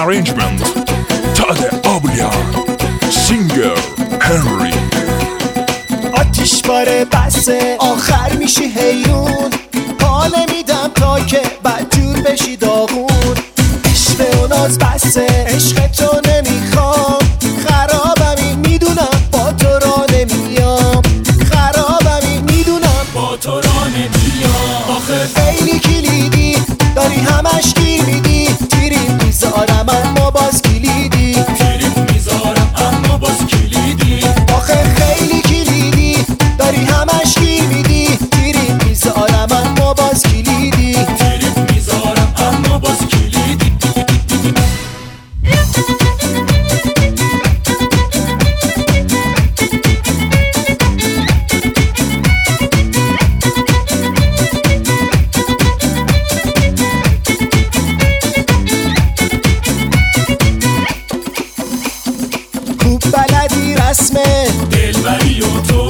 Arrangement. Tade آبلیا Singer Henry. آتیش باره بسه آخر میشی حیرون. حال میدم تا که بدجور بشی داغون. عشق اوناز بسه عشق تو خوب بلدی رسمه. دلبری و تو.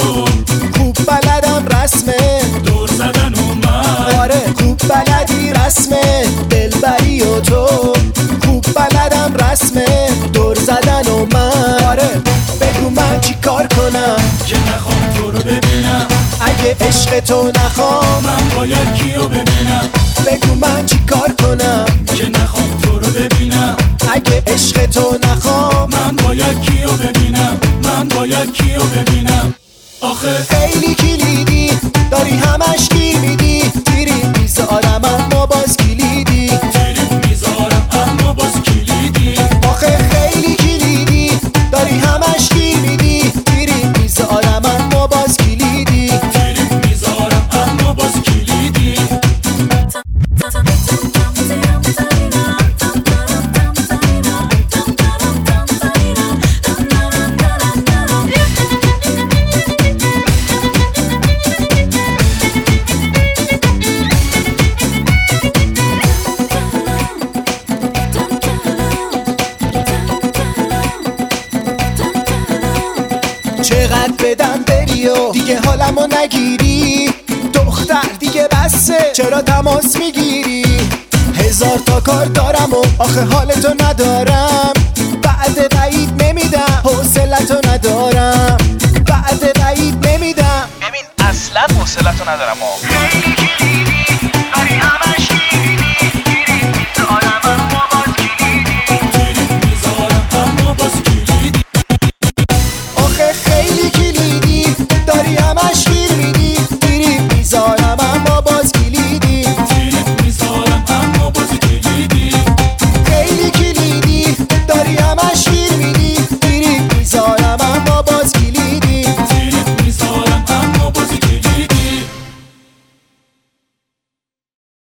خوب بلدم رسمه. دور زدن و من. آره خوب بلدی رسمه. دلبری و تو. خوب بلدم رسمه. دور زدن و من. آره بگو من چی کار کنم؟ که نخوام تو رو ببینم. اگه عشق تو نخوام. من باید کیو ببینم؟ بگو من چی کار کنم؟ که نخوام تو رو ببینم. اگه عشق تو باید کیو ببینم؟ آخه خیلی کلیدی داری همش گیر میدی. چقدر بدم بری و دیگه حالمو نگیری. دختر دیگه بسه. چرا تماس می‌گیری؟ هزار تا کار دارم و آخه حالتو ندارم. بعد بعید نمیدم. حوصلتو ندارم. بعد بعید نمیدم. ببین اصلا حوصلتو ندارم و